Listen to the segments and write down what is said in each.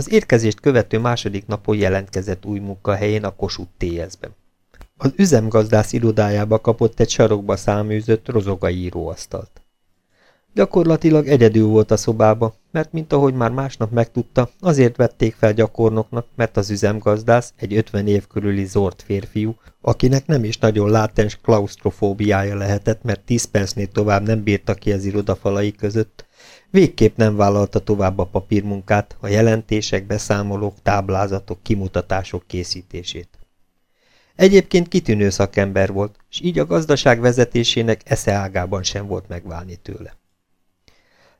Az érkezést követő második napon jelentkezett új munkahelyén a Kossuth TS-ben. Az üzemgazdász irodájába kapott egy sarokba száműzött rozogai íróasztalt. Gyakorlatilag egyedül volt a szobába, mert mint ahogy már másnap megtudta, azért vették fel gyakornoknak, mert az üzemgazdász egy 50 év körüli zord férfiú, akinek nem is nagyon látens klaustrofóbiája lehetett, mert 10 percnél tovább nem bírta ki az irodafalai között, végképp nem vállalta tovább a papírmunkát, a jelentések, beszámolók, táblázatok, kimutatások készítését. Egyébként kitűnő szakember volt, és így a gazdaság vezetésének eszeágában sem volt megválni tőle.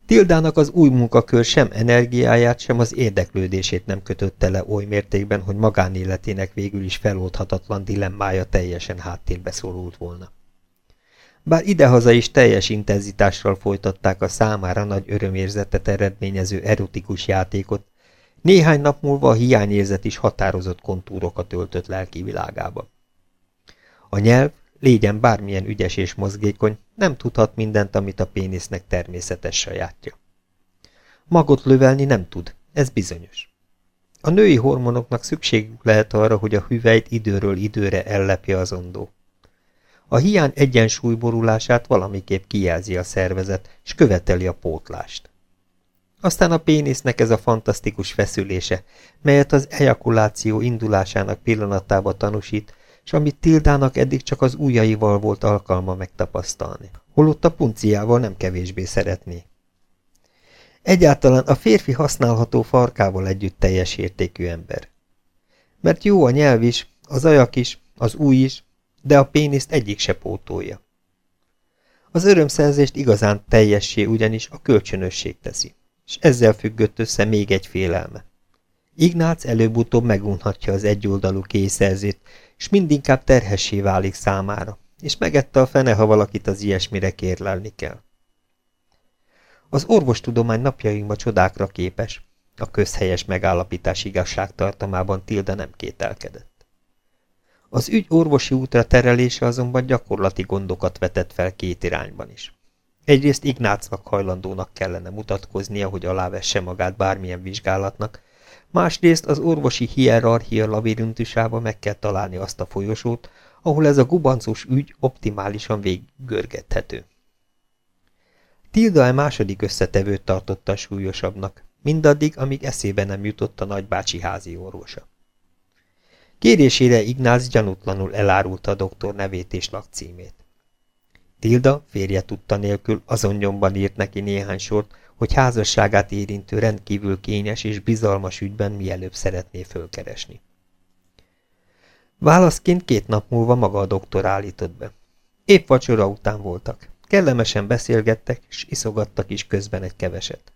Tildának az új munkakör sem energiáját, sem az érdeklődését nem kötötte le oly mértékben, hogy magánéletének végül is feloldhatatlan dilemmája teljesen háttérbe szorult volna. Bár idehaza is teljes intenzitással folytatták a számára nagy örömérzetet eredményező erotikus játékot, néhány nap múlva a hiányérzet is határozott kontúrokat öltött lelki világába. A nyelv, Légyen bármilyen ügyes és mozgékony, nem tudhat mindent, amit a pénisznek természetes sajátja. Magot lövelni nem tud, ez bizonyos. A női hormonoknak szükségük lehet arra, hogy a hüvelyt időről időre ellepje az ondó. A hiány egyensúlyborulását valamiképp kijelzi a szervezet, és követeli a pótlást. Aztán a pénisznek ez a fantasztikus feszülése, melyet az ejakuláció indulásának pillanatába tanúsít, és amit Tildának eddig csak az ujjaival volt alkalma megtapasztalni. Holott a punciával nem kevésbé szeretné. Egyáltalán a férfi használható farkával együtt teljes értékű ember. Mert jó a nyelv is, az ajak is, az új is, de a péniszt egyik se pótolja. Az örömszerzést igazán teljessé ugyanis a kölcsönösség teszi, és ezzel függött össze még egy félelme. Ignác előbb-utóbb megunhatja az egyoldalú készerzét, és mindinkább terhessé válik számára, és megette a fene, ha valakit az ilyesmire kérlelni kell. Az orvostudomány napjainkban csodákra képes, a közhelyes megállapítás igazságtartamában Tilda nem kételkedett. Az ügy orvosi útra terelése azonban gyakorlati gondokat vetett fel két irányban is. Egyrészt Ignácnak hajlandónak kellene mutatkoznia, hogy alávesse magát bármilyen vizsgálatnak, Másrészt az orvosi hierarchia labirintusába meg kell találni azt a folyosót, ahol ez a gubancos ügy optimálisan végiggörgethető. Tilda a második összetevőt tartotta súlyosabbnak, mindaddig, amíg eszébe nem jutott a nagybácsi házi orvosa. Kérésére Ignác gyanútlanul elárulta a doktor nevét és lakcímét. Tilda férje tudta nélkül azon nyomban írt neki néhány sort, hogy házasságát érintő rendkívül kényes és bizalmas ügyben mielőbb szeretné fölkeresni. Válaszként két nap múlva maga a doktor állított be. Épp vacsora után voltak. Kellemesen beszélgettek, és iszogattak is közben egy keveset.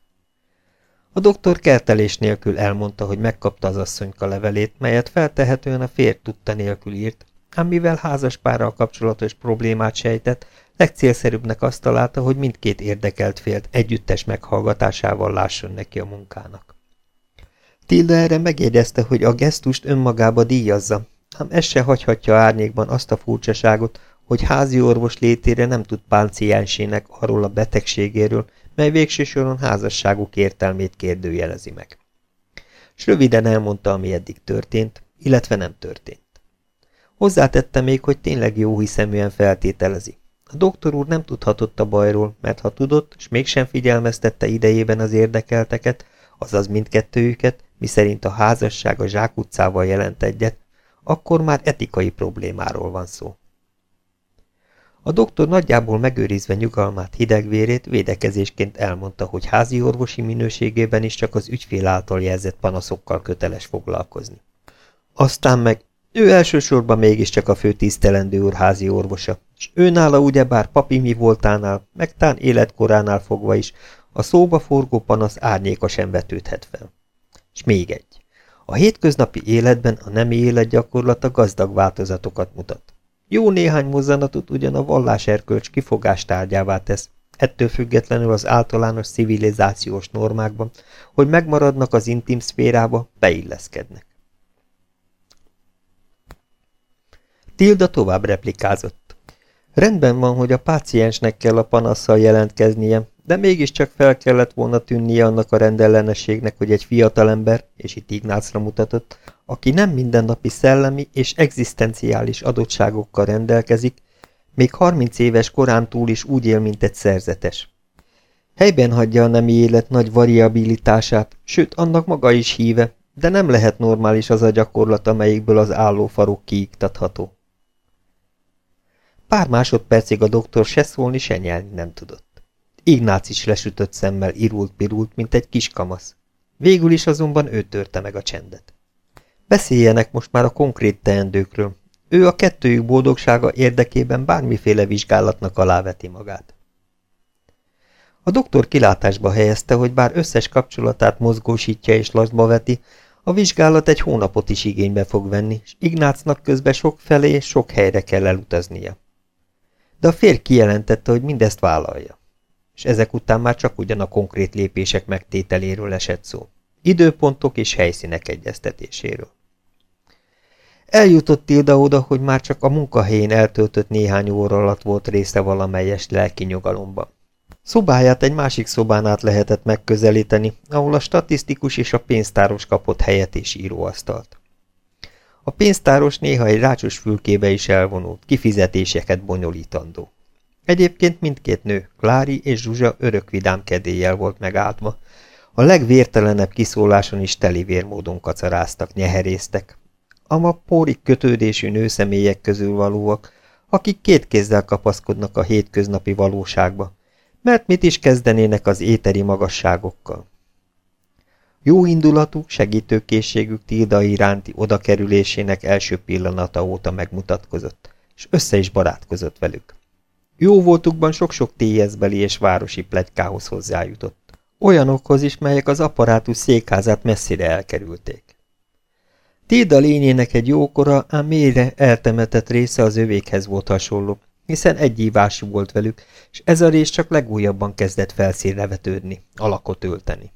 A doktor kertelés nélkül elmondta, hogy megkapta az asszonyka levelét, melyet feltehetően a férj tudta nélkül írt, ám mivel házaspárral kapcsolatos problémát sejtett, Legcélszerűbbnek azt találta, hogy mindkét érdekelt félt együttes meghallgatásával lásson neki a munkának. Tilda erre megjegyezte, hogy a gesztust önmagába díjazza, ám ez se hagyhatja árnyékban azt a furcsaságot, hogy házi orvos létére nem tud pánciensének arról a betegségéről, mely végső soron házasságuk értelmét kérdőjelezi meg. S röviden elmondta, ami eddig történt, illetve nem történt. Hozzátette még, hogy tényleg jó hiszeműen feltételezi. A doktor úr nem tudhatott a bajról, mert ha tudott, és mégsem figyelmeztette idejében az érdekelteket, azaz mindkettőjüket, miszerint a házasság a zsákutcával jelent egyet, akkor már etikai problémáról van szó. A doktor nagyjából megőrizve nyugalmát, hidegvérét védekezésként elmondta, hogy házi orvosi minőségében is csak az ügyfél által jelzett panaszokkal köteles foglalkozni. Aztán meg ő elsősorban mégiscsak a fő tisztelendő úr házi orvosa, és őnála ugyebár papi mi voltánál, meg tán életkoránál fogva is, a szóba forgó panasz árnyéka sem vetődhet fel. És még egy. A hétköznapi életben a nemi élet gyakorlata gazdag változatokat mutat. Jó néhány mozzanatot ugyan a valláserkölcs kifogás tárgyává tesz, ettől függetlenül az általános civilizációs normákban, hogy megmaradnak az intim szférába, beilleszkednek. Tilda tovább replikázott. Rendben van, hogy a páciensnek kell a panasszal jelentkeznie, de mégiscsak fel kellett volna tűnnie annak a rendellenességnek, hogy egy fiatalember, és itt Ignácra mutatott, aki nem mindennapi szellemi és egzisztenciális adottságokkal rendelkezik, még 30 éves korán túl is úgy él, mint egy szerzetes. Helyben hagyja a nemi élet nagy variabilitását, sőt, annak maga is híve, de nem lehet normális az a gyakorlat, amelyikből az állófarok kiiktatható. Pár másodpercig a doktor se szólni, se nyelni nem tudott. Ignác is lesütött szemmel irult-pirult, mint egy kis kamasz. Végül is azonban ő törte meg a csendet. Beszéljenek most már a konkrét teendőkről. Ő a kettőjük boldogsága érdekében bármiféle vizsgálatnak aláveti magát. A doktor kilátásba helyezte, hogy bár összes kapcsolatát mozgósítja és lasztba veti, a vizsgálat egy hónapot is igénybe fog venni, és Ignácnak közben sok felé és sok helyre kell elutaznia. De a férj kijelentette, hogy mindezt vállalja. És ezek után már csak ugyan a konkrét lépések megtételéről esett szó. Időpontok és helyszínek egyeztetéséről. Eljutott Tilda oda, hogy már csak a munkahelyén eltöltött néhány óra alatt volt része valamelyes lelki nyugalomban. Szobáját egy másik szobán át lehetett megközelíteni, ahol a statisztikus és a pénztáros kapott helyet és íróasztalt. A pénztáros néha egy rácsos fülkébe is elvonult, kifizetéseket bonyolítandó. Egyébként mindkét nő, Klári és Zsuzsa örök vidám kedéllyel volt megálltva. A legvértelenebb kiszóláson is telivérmódon kacaráztak, nyeheréztek. Ama pórik kötődésű nőszemélyek közül valóak, akik két kézzel kapaszkodnak a hétköznapi valóságba, mert mit is kezdenének az éteri magasságokkal. Jó indulatú, segítőkészségük Tilda iránti odakerülésének első pillanata óta megmutatkozott, és össze is barátkozott velük. Jó voltukban sok-sok téjezbeli és városi plegykához hozzájutott. Olyanokhoz is, melyek az apparátus székházát messzire elkerülték. Tilda lényének egy jókora, ám mélyre eltemetett része az övékhez volt hasonló, hiszen egy volt velük, és ez a rész csak legújabban kezdett felszínre vetődni, alakot ölteni.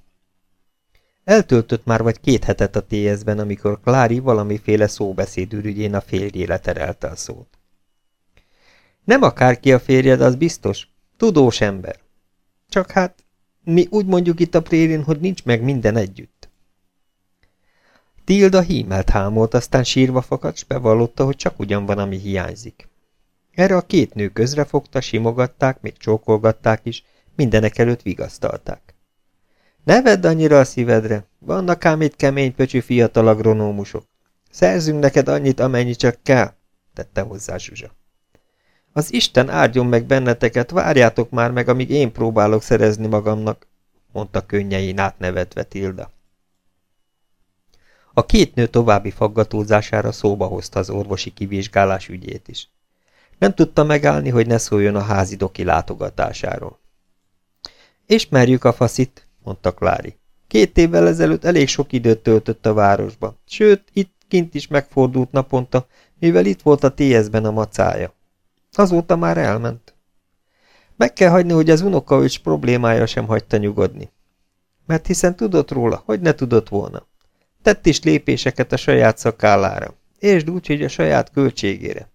Eltöltött már vagy két hetet a TS-ben, amikor Klári valamiféle szóbeszéd a férjére terelte a szót. Nem akárki a férjed, az biztos. Tudós ember. Csak hát, mi úgy mondjuk itt a prérin, hogy nincs meg minden együtt. Tilda hímelt hámolt, aztán sírva fakadt, s bevallotta, hogy csak ugyan van, ami hiányzik. Erre a két nő közrefogta, simogatták, még csókolgatták is, mindenek előtt vigasztalták. Ne vedd annyira a szívedre, vannak ám itt kemény pöcsű fiatal agronómusok. Szerzünk neked annyit, amennyi csak kell, tette hozzá Zsuzsa. Az Isten áldjon meg benneteket, várjátok már meg, amíg én próbálok szerezni magamnak, mondta könnyein átnevetve Tilda. A két nő további faggatózására szóba hozta az orvosi kivizsgálás ügyét is. Nem tudta megállni, hogy ne szóljon a házi doki látogatásáról. Ismerjük a faszit, mondta Klári. Két évvel ezelőtt elég sok időt töltött a városba, sőt, itt kint is megfordult naponta, mivel itt volt a TS-ben a macája. Azóta már elment. Meg kell hagyni, hogy az unokaöcs problémája sem hagyta nyugodni. Mert hiszen tudott róla, hogy ne tudott volna. Tett is lépéseket a saját szakállára, és úgy, hogy a saját költségére.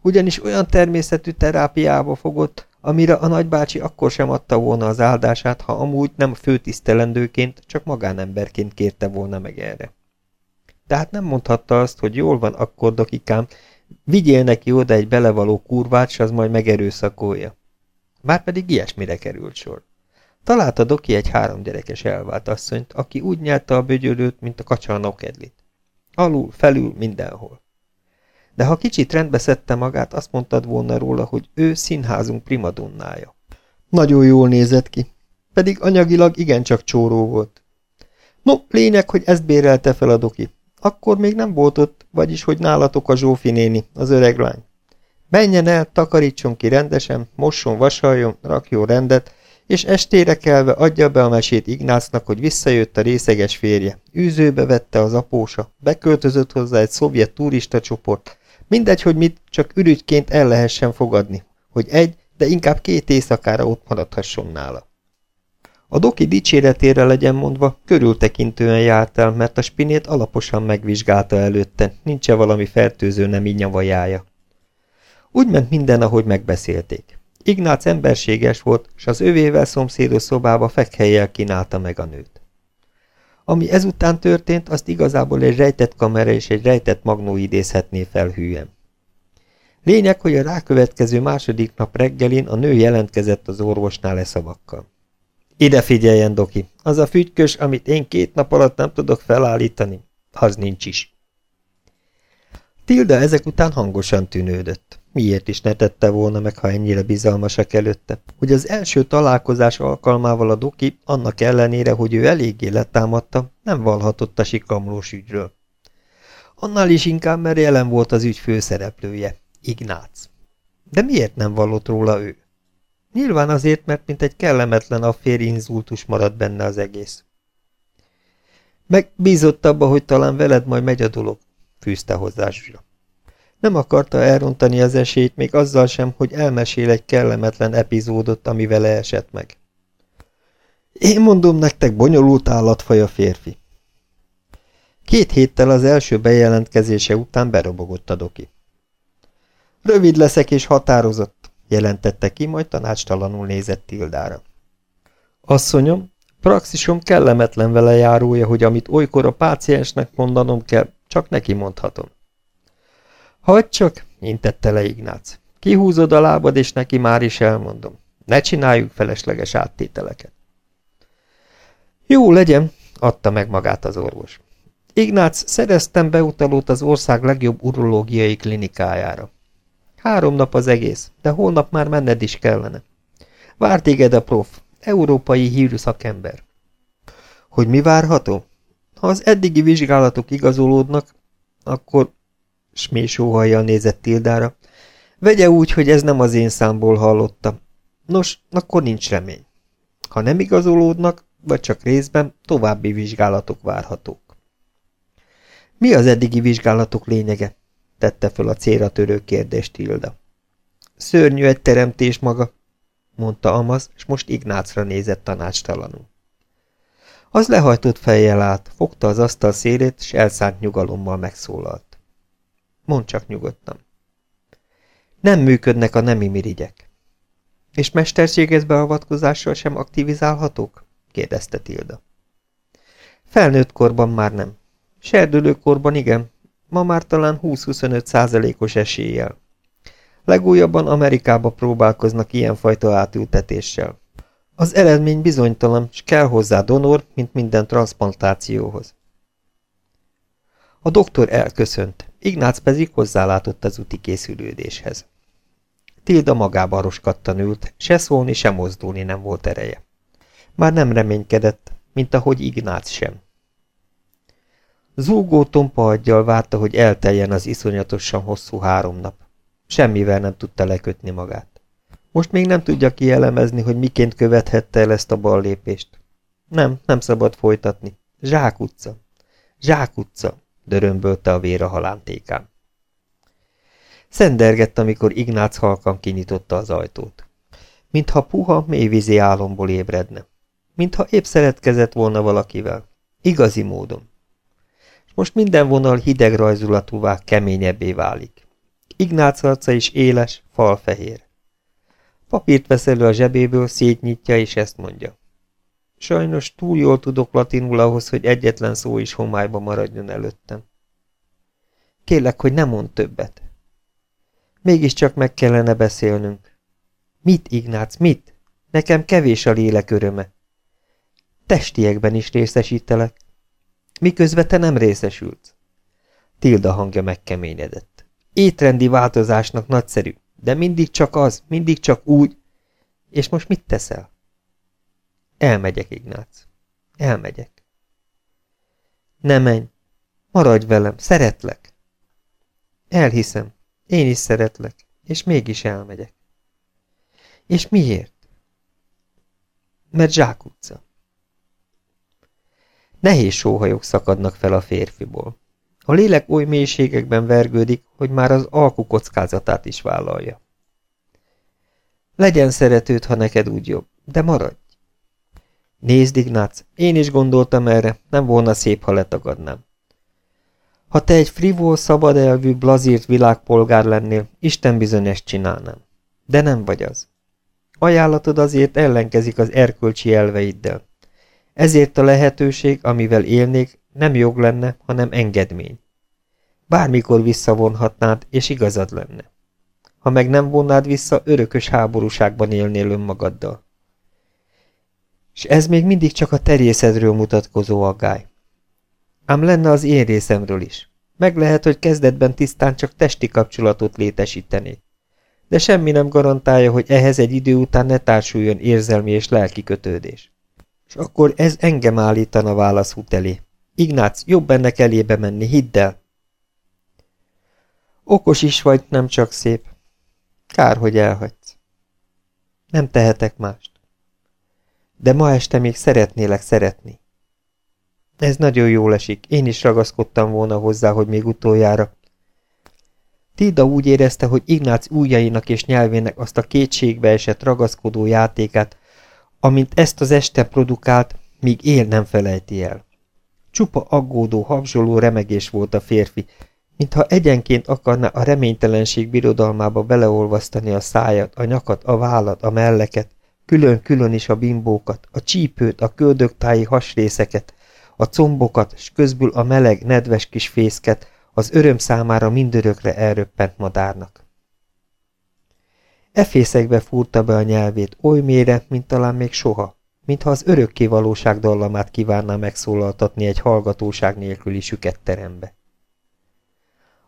Ugyanis olyan természetű terápiába fogott, amire a nagybácsi akkor sem adta volna az áldását, ha amúgy nem főtisztelendőként, csak magánemberként kérte volna meg erre. Tehát nem mondhatta azt, hogy jól van akkor, dokikám, vigyél neki oda egy belevaló kurvát, s az majd megerőszakolja. Márpedig ilyesmire került sor. Találta Doki egy három gyerekes elvált asszonyt, aki úgy nyelte a bögyölőt, mint a kacsa a nokedlit. Alul, felül, mindenhol. De ha kicsit rendbe szedte magát, azt mondtad volna róla, hogy ő színházunk primadonnája. Nagyon jól nézett ki, pedig anyagilag igencsak csóró volt. No, lényeg, hogy ezt bérelte fel a doki. Akkor még nem volt ott, vagyis, hogy nálatok a Zsófi néni, az öreg lány. Menjen el, takarítson ki rendesen, mosson, vasaljon, rakjon rendet, és estére kelve adja be a mesét Ignácnak, hogy visszajött a részeges férje. Űzőbe vette az apósa, beköltözött hozzá egy szovjet turista csoport, Mindegy, hogy mit, csak ürügyként el lehessen fogadni, hogy egy, de inkább két éjszakára ott maradhasson nála. A doki dicséretére legyen mondva, körültekintően járt el, mert a spinét alaposan megvizsgálta előtte, nincs -e valami fertőző nemi nyavajája. Úgy ment minden, ahogy megbeszélték. Ignác emberséges volt, s az övével szomszédos szobába fekhelyjel kínálta meg a nőt. Ami ezután történt, azt igazából egy rejtett kamera és egy rejtett magnó idézhetné fel hűen. Lényeg, hogy a rákövetkező második nap reggelin a nő jelentkezett az orvosnál e szavakkal. Ide figyeljen, Doki, az a fügykös, amit én két nap alatt nem tudok felállítani, az nincs is. Tilda ezek után hangosan tűnődött. Miért is ne tette volna meg, ha ennyire bizalmasak előtte? Hogy az első találkozás alkalmával a Doki, annak ellenére, hogy ő eléggé letámadta, nem valhatott a sikamlós ügyről. Annál is inkább, mert jelen volt az ügy főszereplője, Ignác. De miért nem vallott róla ő? Nyilván azért, mert mint egy kellemetlen affér inzultus maradt benne az egész. Meg abba, hogy talán veled majd megy a dolog, fűzte hozzá Zsira. Nem akarta elrontani az esélyt még azzal sem, hogy elmesél egy kellemetlen epizódot, ami vele esett meg. Én mondom nektek, bonyolult állatfaj a férfi. Két héttel az első bejelentkezése után berobogott a doki. Rövid leszek és határozott, jelentette ki, majd tanácstalanul nézett Tildára. Asszonyom, praxisom kellemetlen vele járója, hogy amit olykor a páciensnek mondanom kell, csak neki mondhatom. Hagyd csak, intette le Ignác. Kihúzod a lábad, és neki már is elmondom. Ne csináljuk felesleges áttételeket. Jó, legyen, adta meg magát az orvos. Ignác, szereztem beutalót az ország legjobb urológiai klinikájára. Három nap az egész, de holnap már menned is kellene. Vár téged a prof, európai hírű szakember. Hogy mi várható? Ha az eddigi vizsgálatok igazolódnak, akkor Smé sóhajjal nézett Tildára. Vegye úgy, hogy ez nem az én számból hallotta. Nos, akkor nincs remény. Ha nem igazolódnak, vagy csak részben, további vizsgálatok várhatók. Mi az eddigi vizsgálatok lényege? Tette föl a célra törő kérdést Tilda. Szörnyű egy teremtés maga, mondta Amaz, és most Ignácra nézett tanácstalanul. Az lehajtott fejjel át, fogta az asztal szélét, és elszánt nyugalommal megszólalt. Mondd csak nyugodtan. Nem működnek a nemi mirigyek. És mesterséges beavatkozással sem aktivizálhatók? kérdezte Tilda. Felnőtt korban már nem. Serdülőkorban igen, ma már talán 20-25 százalékos eséllyel. Legújabban Amerikába próbálkoznak ilyenfajta átültetéssel. Az eredmény bizonytalan, és kell hozzá donor, mint minden transplantációhoz. A doktor elköszönt, Ignác pedig hozzálátott az úti készülődéshez. Tilda magába roskattan ült, se szólni, se mozdulni nem volt ereje. Már nem reménykedett, mint ahogy Ignác sem. Zúgó tompa aggyal várta, hogy elteljen az iszonyatosan hosszú három nap. Semmivel nem tudta lekötni magát. Most még nem tudja kielemezni, hogy miként követhette el ezt a bal lépést. Nem, nem szabad folytatni. Zsák utca. Zsák utca dörömbölte a vér a halántékán. Szendergett, amikor Ignác halkan kinyitotta az ajtót. Mintha puha, mélyvízi álomból ébredne. Mintha épp szeretkezett volna valakivel. Igazi módon. Most minden vonal hideg rajzulatúvá, keményebbé válik. Ignác arca is éles, falfehér. Papírt vesz elő a zsebéből, szétnyitja, és ezt mondja. Sajnos túl jól tudok latinul ahhoz, hogy egyetlen szó is homályba maradjon előttem. Kérlek, hogy ne mondd többet. Mégiscsak meg kellene beszélnünk. Mit, Ignác, mit? Nekem kevés a lélek öröme. Testiekben is részesítelek. Miközben te nem részesülsz. Tilda hangja megkeményedett. Étrendi változásnak nagyszerű, de mindig csak az, mindig csak úgy. És most mit teszel? Elmegyek, Ignác. Elmegyek. Ne menj. Maradj velem, szeretlek. Elhiszem, én is szeretlek, és mégis elmegyek. És miért? Mert Zsák utca. Nehéz sóhajok szakadnak fel a férfiból. A lélek oly mélységekben vergődik, hogy már az alku kockázatát is vállalja. Legyen szeretőd, ha neked úgy jobb, de maradj. Nézd, Ignác, én is gondoltam erre, nem volna szép, ha letagadnám. Ha te egy frivol, szabad elvű, blazírt világpolgár lennél, Isten bizony ezt csinálnám. De nem vagy az. Ajánlatod azért ellenkezik az erkölcsi elveiddel. Ezért a lehetőség, amivel élnék, nem jog lenne, hanem engedmény. Bármikor visszavonhatnád, és igazad lenne. Ha meg nem vonnád vissza, örökös háborúságban élnél önmagaddal. És ez még mindig csak a terjészedről mutatkozó aggály. Ám lenne az én részemről is. Meg lehet, hogy kezdetben tisztán csak testi kapcsolatot létesítenék. De semmi nem garantálja, hogy ehhez egy idő után ne társuljon érzelmi és lelki kötődés. És akkor ez engem állítana válaszút elé. Ignác, jobb ennek elébe menni, hidd el! Okos is vagy, nem csak szép. Kár, hogy elhagysz. Nem tehetek mást. De ma este még szeretnélek szeretni. Ez nagyon jól esik, én is ragaszkodtam volna hozzá, hogy még utoljára. Tilda úgy érezte, hogy Ignác ujjainak és nyelvének azt a kétségbe esett ragaszkodó játékát, amint ezt az este produkált, míg él nem felejti el. Csupa aggódó, habzsoló remegés volt a férfi, mintha egyenként akarna a reménytelenség birodalmába beleolvasztani a szájat, a nyakat, a vállat, a melleket, külön-külön is a bimbókat, a csípőt, a köldögtáji hasrészeket, a combokat, s közbül a meleg, nedves kis fészket, az öröm számára mindörökre elröppent madárnak. Efészekbe fúrta be a nyelvét oly mélyre, mint talán még soha, mintha az örökké valóság dallamát kívánná megszólaltatni egy hallgatóság nélküli süket terembe.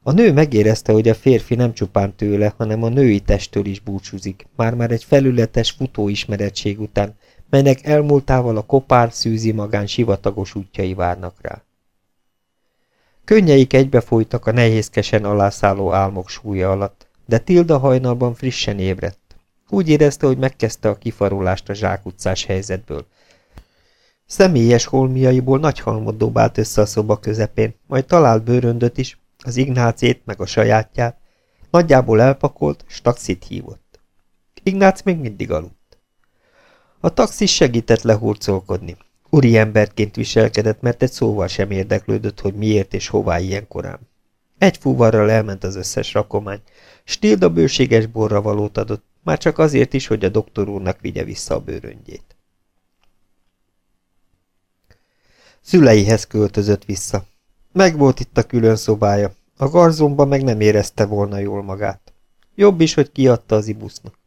A nő megérezte, hogy a férfi nem csupán tőle, hanem a női testtől is búcsúzik, már-már egy felületes futóismerettség után, melynek elmúltával a kopár, szűzi magán sivatagos útjai várnak rá. Könnyeik egybefolytak a nehézkesen alászálló álmok súlya alatt, de Tilda hajnalban frissen ébredt. Úgy érezte, hogy megkezdte a kifarulást a zsákutcás helyzetből. Személyes holmiaiból nagy halmot dobált össze a szoba közepén, majd talált bőröndöt is, az Ignácét meg a sajátját, nagyjából elpakolt, s taxit hívott. Ignác még mindig aludt. A taxis segített lehurcolkodni. Uri emberként viselkedett, mert egy szóval sem érdeklődött, hogy miért és hová ilyen korán. Egy fuvarral elment az összes rakomány, Stilda bőséges borra valót adott, már csak azért is, hogy a doktor úrnak vigye vissza a bőröngyét. Szüleihez költözött vissza. Megvolt itt a külön szobája, a garzomban meg nem érezte volna jól magát. Jobb is, hogy kiadta az ibusznak.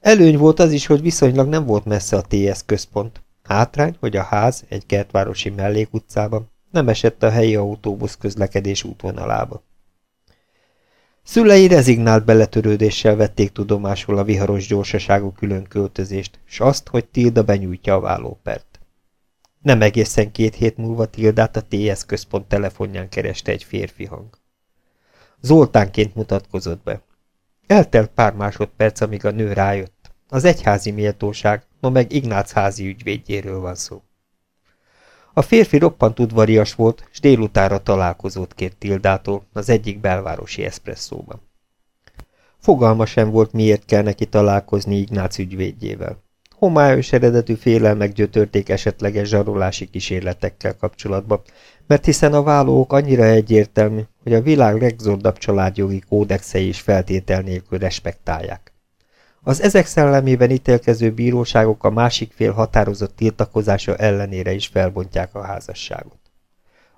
Előny volt az is, hogy viszonylag nem volt messze a TS központ. Hátrány, hogy a ház egy kertvárosi mellékutcában nem esett a helyi autóbusz közlekedés útvonalába. Szülei rezignált beletörődéssel vették tudomásul a viharos gyorsaságú külön költözést, s azt, hogy Tilda benyújtja a vállópert. Nem egészen két hét múlva Tildát a TS központ telefonján kereste egy férfi hang. Zoltánként mutatkozott be. Eltelt pár másodperc, amíg a nő rájött. Az egyházi méltóság, ma meg Ignác házi ügyvédjéről van szó. A férfi roppant udvarias volt, s délutára találkozót kért Tildától az egyik belvárosi eszpresszóban. Fogalma sem volt, miért kell neki találkozni Ignác ügyvédjével. Homályos eredetű félelmek gyötörték esetleges zsarolási kísérletekkel kapcsolatban, mert hiszen a vállók annyira egyértelmű, hogy a világ legzordabb családjogi kódexei is feltétel nélkül respektálják. Az ezek szellemében ítélkező bíróságok a másik fél határozott tiltakozása ellenére is felbontják a házasságot.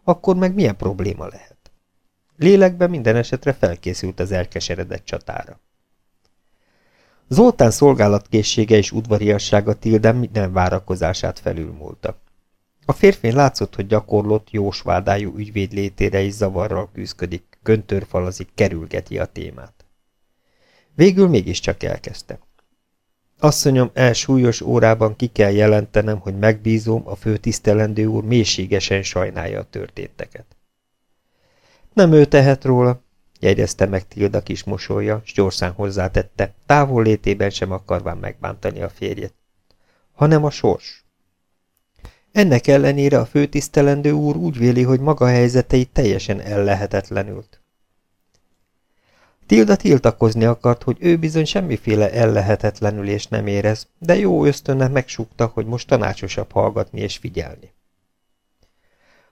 Akkor meg milyen probléma lehet? Lélekben minden esetre felkészült az elkeseredett csatára. Zoltán szolgálatkészsége és udvariassága Tilden minden várakozását felülmúlta. A férfén látszott, hogy gyakorlott, jósvádájú ügyvéd létére is zavarral küzdik, köntörfalazik, kerülgeti a témát. Végül mégiscsak elkezdte. Asszonyom, elsúlyos órában ki kell jelentenem, hogy megbízom, a főtisztelendő úr mélységesen sajnálja a történteket. Nem ő tehet róla, jegyezte meg Tilda kis mosolya, s gyorsan hozzátette, távol létében sem akarván megbántani a férjet, hanem a sors. Ennek ellenére a főtisztelendő úr úgy véli, hogy maga helyzetei teljesen ellehetetlenült. Tilda tiltakozni akart, hogy ő bizony semmiféle ellehetetlenülést nem érez, de jó ösztönne megsúgta, hogy most tanácsosabb hallgatni és figyelni.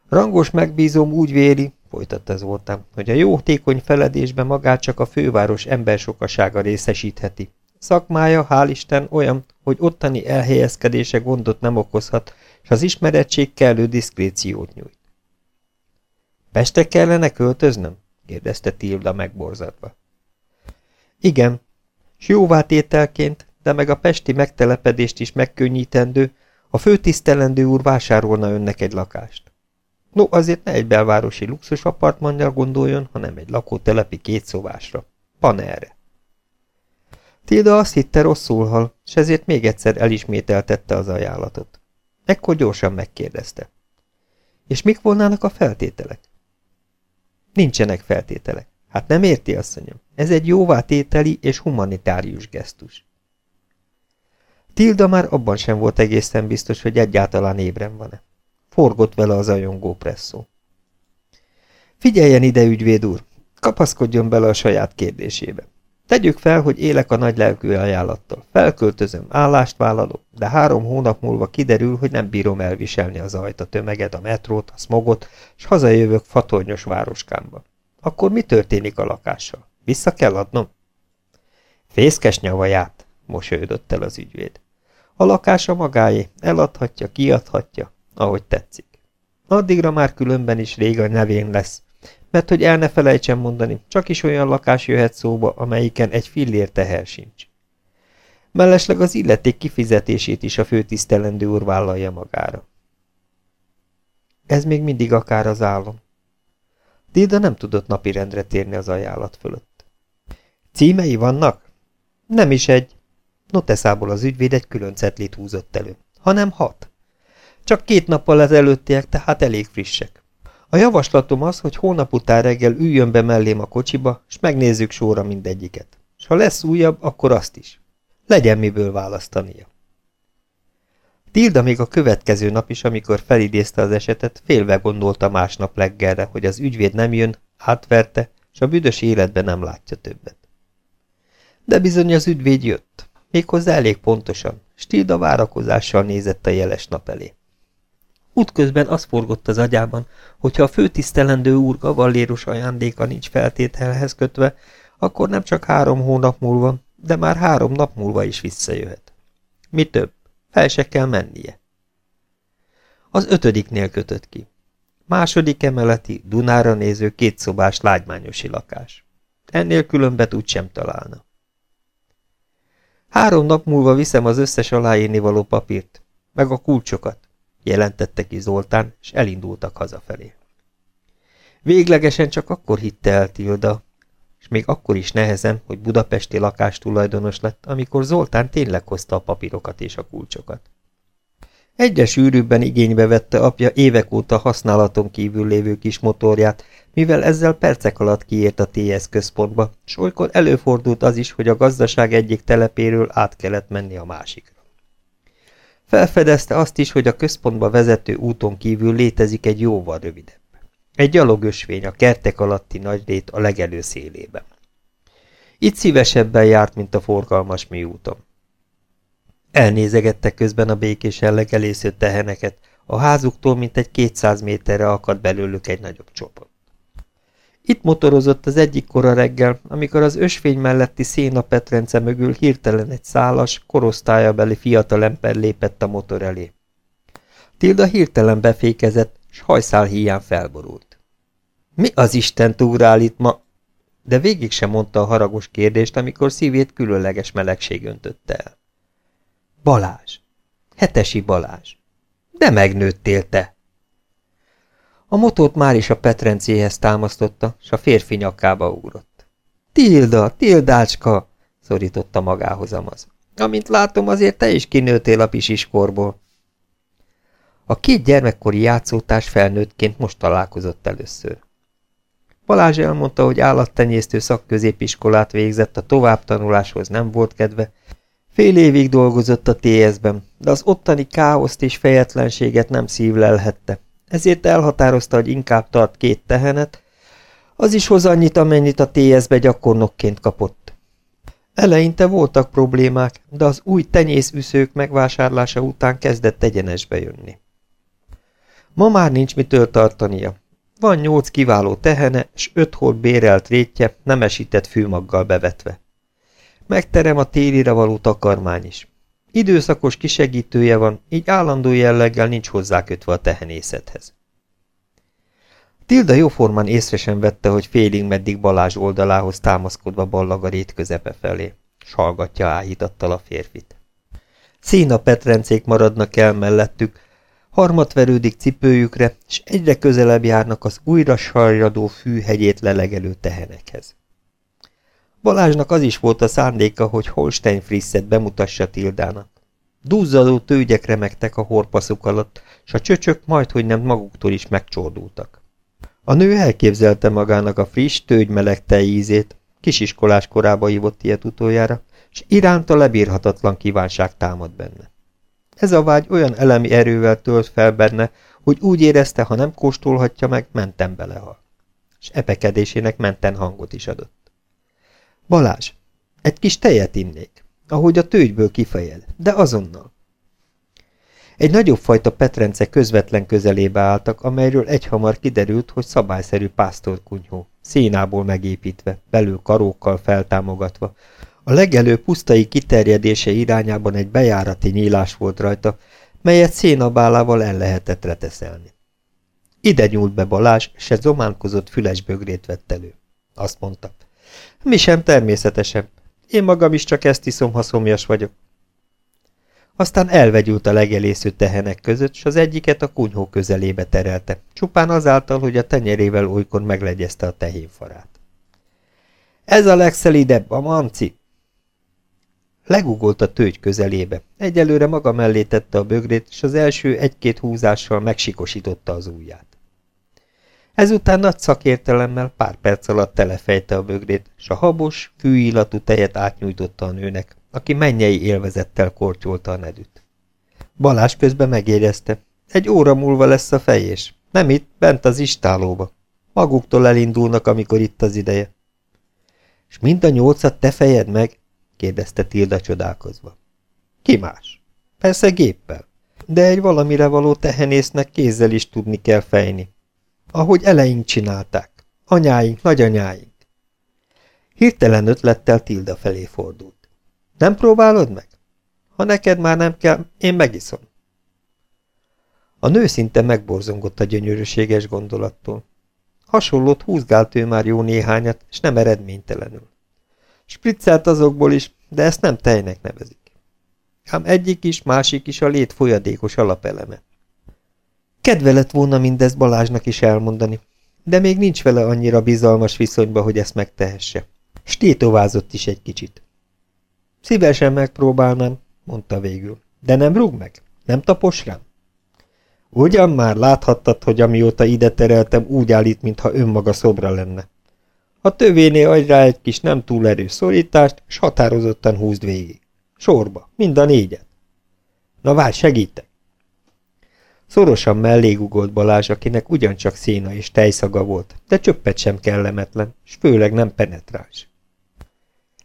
Rangos megbízom úgy véli, folytatta Zoltán, hogy a jótékony feledésben magát csak a főváros embersokasága részesítheti. Szakmája, hál' Isten, olyan, hogy ottani elhelyezkedése gondot nem okozhat, és az ismerettség kellő diszkréciót nyújt. Pestek kellene költöznöm? kérdezte Tilda megborzadva. Igen, s jóvátételként, de meg a pesti megtelepedést is megkönnyítendő, a főtisztelendő úr vásárolna önnek egy lakást. No, azért ne egy belvárosi luxus apartmannyal gondoljon, hanem egy lakótelepi kétszobásra. Panerre. Tilda azt hitte rosszul hal, s ezért még egyszer elismételtette az ajánlatot. Ekkor gyorsan megkérdezte. És mik volnának a feltételek? Nincsenek feltételek. Hát nem érti, asszonyom. Ez egy jóvátételi és humanitárius gesztus. Tilda már abban sem volt egészen biztos, hogy egyáltalán ébren van-e. Forgott vele az ajongó presszó. Figyeljen ide, ügyvéd úr! Kapaszkodjon bele a saját kérdésébe. Tegyük fel, hogy élek a nagy lelkű ajánlattal. Felköltözöm, állást vállalok, de három hónap múlva kiderül, hogy nem bírom elviselni az ajt, a tömeget, a metrót, a smogot, és hazajövök fatornyos városkámba. Akkor mi történik a lakással? Vissza kell adnom? Fészkes nyavaját, mosolyodott el az ügyvéd. A lakása magáé, eladhatja, kiadhatja, ahogy tetszik. Addigra már különben is rég a nevén lesz, mert hogy el ne felejtsen mondani, csak is olyan lakás jöhet szóba, amelyiken egy fillér teher sincs. Mellesleg az illeték kifizetését is a főtisztelendő úr vállalja magára. Ez még mindig akár az álom. Dilda nem tudott napirendre térni az ajánlat fölött. Címei vannak? Nem is egy. Noteszából az ügyvéd egy külön cetlit húzott elő, hanem hat. Csak két nappal az előttiek, tehát elég frissek. A javaslatom az, hogy hónap után reggel üljön be mellém a kocsiba, és megnézzük sorra mindegyiket. És ha lesz újabb, akkor azt is. Legyen miből választania. Tilda még a következő nap is, amikor felidézte az esetet, félve gondolta másnap reggelre, hogy az ügyvéd nem jön, átverte, és a büdös életben nem látja többet. De bizony az ügyvéd jött, méghozzá elég pontosan, Stilda várakozással nézett a jeles nap elé. Útközben az forgott az agyában, hogyha a főtisztelendő úr gavalléros ajándéka nincs feltételhez kötve, akkor nem csak három hónap múlva, de már három nap múlva is visszajöhet. Mi több, fel se kell mennie. Az ötödiknél kötött ki. Második emeleti, Dunára néző kétszobás lágymányosi lakás. Ennél különbet úgysem találna. Három nap múlva viszem az összes aláírni való papírt, meg a kulcsokat, jelentette ki Zoltán, és elindultak hazafelé. Véglegesen csak akkor hitte el Tilda, és még akkor is nehezen, hogy budapesti lakástulajdonos lett, amikor Zoltán tényleg hozta a papírokat és a kulcsokat. Egyre sűrűbben igénybe vette apja évek óta használaton kívül lévő kis motorját, mivel ezzel percek alatt kiért a TS központba, s olykor előfordult az is, hogy a gazdaság egyik telepéről át kellett menni a másikra. Felfedezte azt is, hogy a központba vezető úton kívül létezik egy jóval rövidebb. Egy gyalogösvény a kertek alatti nagyrét a legelő szélében. Itt szívesebben járt, mint a forgalmas mi úton. Elnézegette közben a békésen legelésző teheneket, a házuktól mintegy 200 méterre akadt belőlük egy nagyobb csoport. Itt motorozott az egyik kora reggel, amikor az ösvény melletti szénapetrence mögül hirtelen egy szálas, korosztályabeli fiatalember lépett a motor elé. Tilda hirtelen befékezett, s hajszál híján felborult. Mi az Isten túrál itt ma? De végig sem mondta a haragos kérdést, amikor szívét különleges melegség öntötte el. Balázs! Hetesi Balázs! De megnőttél te! A motort már is a petrencéhez támasztotta, s a férfi nyakába ugrott. Tilda, Tildácska! szorította magához Amaz. Amint látom, azért te is kinőttél a pisiskorból. A két gyermekkori játszótárs felnőttként most találkozott először. Balázs elmondta, hogy állattenyésztő szakközépiskolát végzett, a továbbtanuláshoz nem volt kedve, fél évig dolgozott a TS-ben, de az ottani káoszt és fejetlenséget nem szívlelhette, ezért elhatározta, hogy inkább tart két tehenet, az is hoz annyit, amennyit a TS-be gyakornokként kapott. Eleinte voltak problémák, de az új tenyészüszők megvásárlása után kezdett egyenesbe jönni. Ma már nincs mitől tartania. Van nyolc kiváló tehene, s öt hol bérelt rétje, nemesített fűmaggal bevetve. Megterem a télire való takarmány is. Időszakos kisegítője van, így állandó jelleggel nincs hozzákötve a tehenészethez. Tilda jóformán észre sem vette, hogy félig meddig Balázs oldalához támaszkodva ballag a rét közepe felé, s hallgatja áhítattal a férfit. Szína petrencék maradnak el mellettük, harmat verődik cipőjükre, és egyre közelebb járnak az újra sarjadó fűhegyét lelegelő tehenekhez. Balázsnak az is volt a szándéka, hogy Holstein Frisset bemutassa Tildának. Duzzadó tőgyek remektek a horpaszuk alatt, s a csöcsök majdhogy nem maguktól is megcsordultak. A nő elképzelte magának a friss, tőgymeleg ízét, kisiskolás korába ívott ilyet utoljára, és iránta lebírhatatlan kívánság támad benne. Ez a vágy olyan elemi erővel tölt fel benne, hogy úgy érezte, ha nem kóstolhatja meg, mentem belehal. És epekedésének menten hangot is adott. Balázs, egy kis tejet innék, ahogy a tőgyből kifejed, de azonnal. Egy nagyobb fajta petrence közvetlen közelébe álltak, amelyről egyhamar kiderült, hogy szabályszerű pásztorkunyhó, szénából megépítve, belül karókkal feltámogatva. A legelő pusztai kiterjedése irányában egy bejárati nyílás volt rajta, melyet szénabálával el lehetett reteszelni. Ide nyúlt be Balázs, egy zománkozott füles bögrét vett elő. Azt mondta, mi sem természetesebb. Én magam is csak ezt iszom, ha szomjas vagyok. Aztán elvegyült a legelésző tehenek között, s az egyiket a kunyhó közelébe terelte, csupán azáltal, hogy a tenyerével olykor meglegyezte a tehénfarát. Ez a legszelidebb, a manci! Legugolt a tőgy közelébe, egyelőre maga mellé tette a bögrét, és az első egy-két húzással megsikosította az ujját. Ezután nagy szakértelemmel pár perc alatt telefejte a bögrét, s a habos, fűillatú tejet átnyújtotta a nőnek, aki mennyei élvezettel kortyolta a nedűt. Balás közben megérezte. Egy óra múlva lesz a fejés. Nem itt, bent az istálóba. Maguktól elindulnak, amikor itt az ideje. És mind a nyolcat te fejed meg? Kérdezte Tilda csodálkozva. Ki más? Persze géppel. De egy valamire való tehenésznek kézzel is tudni kell fejni. Ahogy eleink csinálták. Anyáink, nagyanyáink. Hirtelen ötlettel Tilda felé fordult. Nem próbálod meg? Ha neked már nem kell, én megiszom. A nő szinte megborzongott a gyönyörűséges gondolattól. Hasonlót húzgált ő már jó néhányat, és nem eredménytelenül. Spriccelt azokból is, de ezt nem tejnek nevezik. Ám egyik is, másik is a lét folyadékos alapeleme. Kedve lett volna mindezt Balázsnak is elmondani, de még nincs vele annyira bizalmas viszonyba, hogy ezt megtehesse. Stétovázott is egy kicsit. Szívesen megpróbálnám, mondta végül. De nem rúg meg? Nem tapos rám? Ugyan már láthattad, hogy amióta ide tereltem, úgy állít, mintha önmaga szobra lenne. A tövénél adj rá egy kis nem túl erős szorítást, s határozottan húzd végig. Sorba, mind a négyet. Na várj, segítek! Szorosan mellé ugolt Balázs, akinek ugyancsak széna és tejszaga volt, de csöppet sem kellemetlen, és főleg nem penetráns.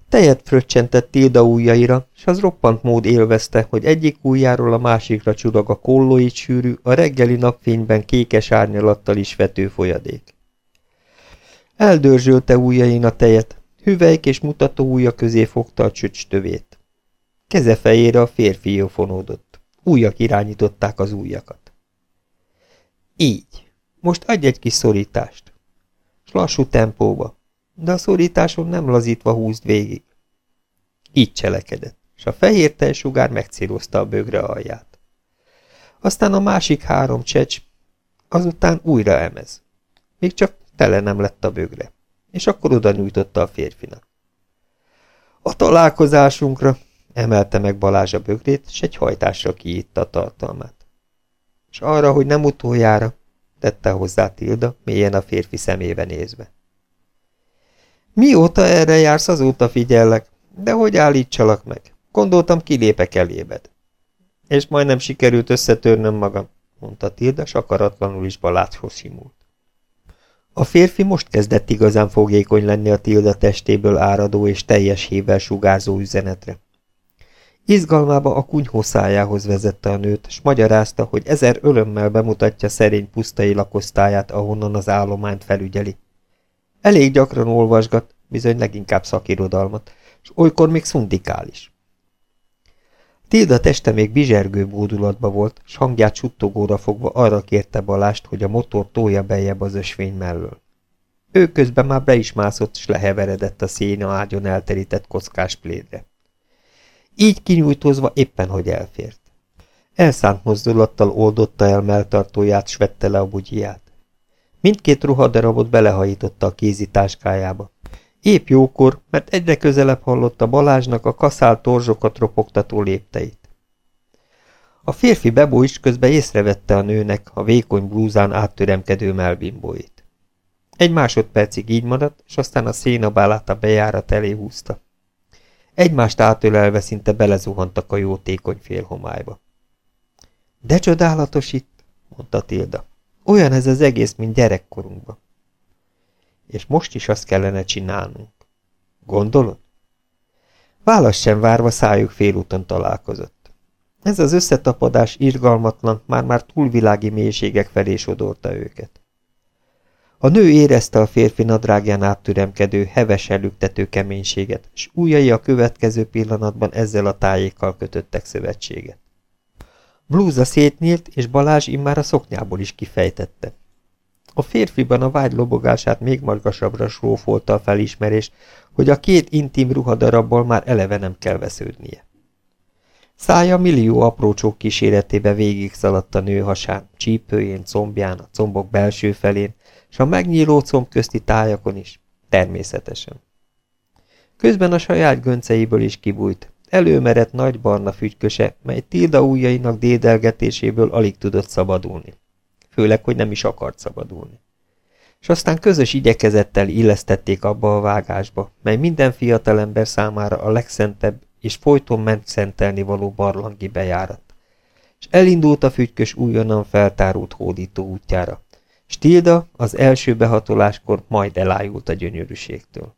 Tejet fröccsentett Tilda ujjaira, s az roppant mód élvezte, hogy egyik ujjáról a másikra csurog a kollóit sűrű, a reggeli napfényben kékes árnyalattal is vető folyadék. Eldörzsölte ujjain a tejet, hüvelyk és mutató ujja közé fogta a csöcs tövét. Keze fejére a férfi fonódott. Újak irányították az ujjakat. Így. Most adj egy kis szorítást. S lassú tempóba, de a szorításon nem lazítva húzd végig. Így cselekedett, és a fehér tejsugár megcélozta a bögre alját. Aztán a másik három csecs, azután újra emez. Még csak tele nem lett a bögre, és akkor oda nyújtotta a férfinak. A találkozásunkra emelte meg Balázs a bögrét, és egy hajtásra kiitta a tartalmát. És arra, hogy nem utoljára, tette hozzá Tilda, mélyen a férfi szemébe nézve. Mióta erre jársz, azóta figyellek, de hogy állítsalak meg? Gondoltam, kilépek elébed. És majdnem sikerült összetörnöm magam, mondta Tilda, s akaratlanul is Balázshoz simult. A férfi most kezdett igazán fogékony lenni a Tilda testéből áradó és teljes hívvel sugárzó üzenetre. Izgalmába a kunyhó szájához vezette a nőt, s magyarázta, hogy ezer ölömmel bemutatja szerény pusztai lakosztályát, ahonnan az állományt felügyeli. Elég gyakran olvasgat, bizony leginkább szakirodalmat, és olykor még szundikális. Tilda teste még bizsergő bódulatba volt, s hangját suttogóra fogva arra kérte Balást, hogy a motor tolja beljebb az ösvény mellől. Ő közben már be is mászott, s leheveredett a széna ágyon elterített kockás plédre. Így kinyújtózva éppen, hogy elfért. Elszánt mozdulattal oldotta el melltartóját, s vette le a bugyját. Mindkét ruhadarabot belehajította a kézi táskájába. Épp jókor, mert egyre közelebb hallotta Balázsnak a kaszált torzsokat ropogtató lépteit. A férfi bebó is közben észrevette a nőnek a vékony blúzán áttöremkedő melbimbóit. Egy másodpercig így maradt, és aztán a szénabálát a bejárat elé húzta. Egymást átölelve szinte belezuhantak a jótékony félhomályba. De csodálatos itt, mondta Tilda. Olyan ez az egész, mint gyerekkorunkban. És most is azt kellene csinálnunk. Gondolod? Válasz sem várva szájuk félúton találkozott. Ez az összetapadás irgalmatlan, már-már túlvilági mélységek felé sodorta őket. A nő érezte a férfi nadrágján áttüremkedő, heves elüktető keménységet, s újjai a következő pillanatban ezzel a tájékkal kötöttek szövetséget. Blúza szétnyílt, és Balázs immár a szoknyából is kifejtette. A férfiban a vágy lobogását még magasabbra srófolta a felismerés, hogy a két intim ruhadarabból már eleve nem kell vesződnie. Szája millió aprócsók kíséretébe végig szaladt a nő hasán, csípőjén, combján, a combok belső felén, és a megnyíló comb közti tájakon is, természetesen. Közben a saját gönceiből is kibújt, előmerett nagy barna fügyköse, mely Tilda ujjainak dédelgetéséből alig tudott szabadulni. Főleg, hogy nem is akart szabadulni. És aztán közös igyekezettel illesztették abba a vágásba, mely minden fiatalember számára a legszentebb és folyton ment szentelni való barlangi bejárat. És elindult a fügykös újonnan feltárult hódító útjára. Stilda az első behatoláskor majd elájult a gyönyörűségtől.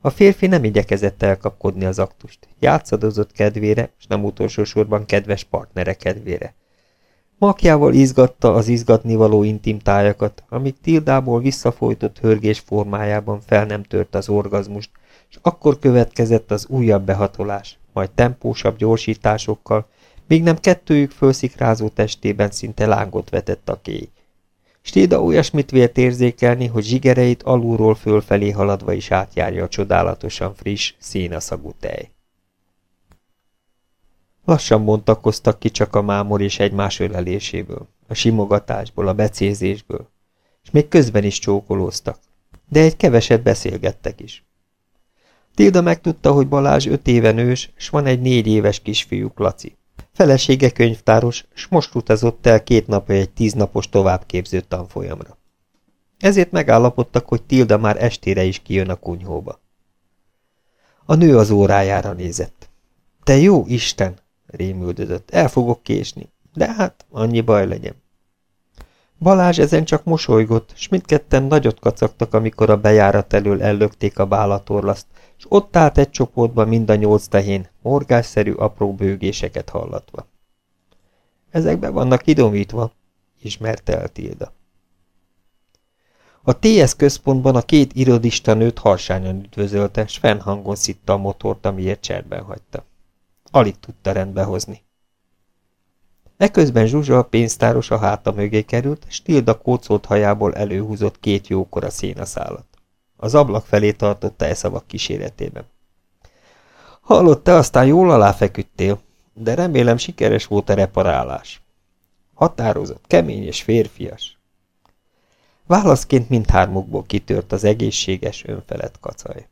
A férfi nem igyekezett elkapkodni az aktust, játszadozott kedvére, és nem utolsó sorban kedves partnere kedvére. Makjával izgatta az izgatnivaló intim tájakat, amíg Tildából visszafolytott hörgés formájában fel nem tört az orgazmust, és akkor következett az újabb behatolás, majd tempósabb gyorsításokkal, míg nem kettőjük fölszikrázó testében szinte lángot vetett a kéj. Stéda olyasmit vélt érzékelni, hogy zsigereit alulról fölfelé haladva is átjárja a csodálatosan friss, színaszagú tej. Lassan bontakoztak ki csak a mámor és egymás öleléséből, a simogatásból, a becézésből, és még közben is csókolóztak, de egy keveset beszélgettek is. Tilda megtudta, hogy Balázs öt éve nős, s van egy négy éves kisfiúk, Laci. Felesége könyvtáros, s most utazott el két napja egy tíznapos továbbképző tanfolyamra. Ezért megállapodtak, hogy Tilda már estére is kijön a kunyhóba. A nő az órájára nézett. Te jó Isten! Rémüldözött. El fogok késni. De hát, annyi baj legyen. Balázs ezen csak mosolygott, s mindketten nagyot kacagtak, amikor a bejárat elől ellökték a bálatorlaszt, és ott állt egy csoportban mind a nyolc tehén, morgásszerű apró bőgéseket hallatva. Ezekben vannak idomítva, ismerte el Tilda. A TS központban a két irodista nőt harsányan üdvözölte, s fennhangon szitta a motort, amiért cserben hagyta. Alig tudta rendbe hozni. Eközben Zsuzsa a pénztáros a háta mögé került, és Tilda kócolt hajából előhúzott két jókora szénaszálat. Az ablak felé tartotta e szavak kíséretében. Hallott, te aztán jól aláfeküdtél, de remélem sikeres volt a reparálás. Határozott, kemény és férfias. Válaszként mindhármukból kitört az egészséges, önfelett kacaj.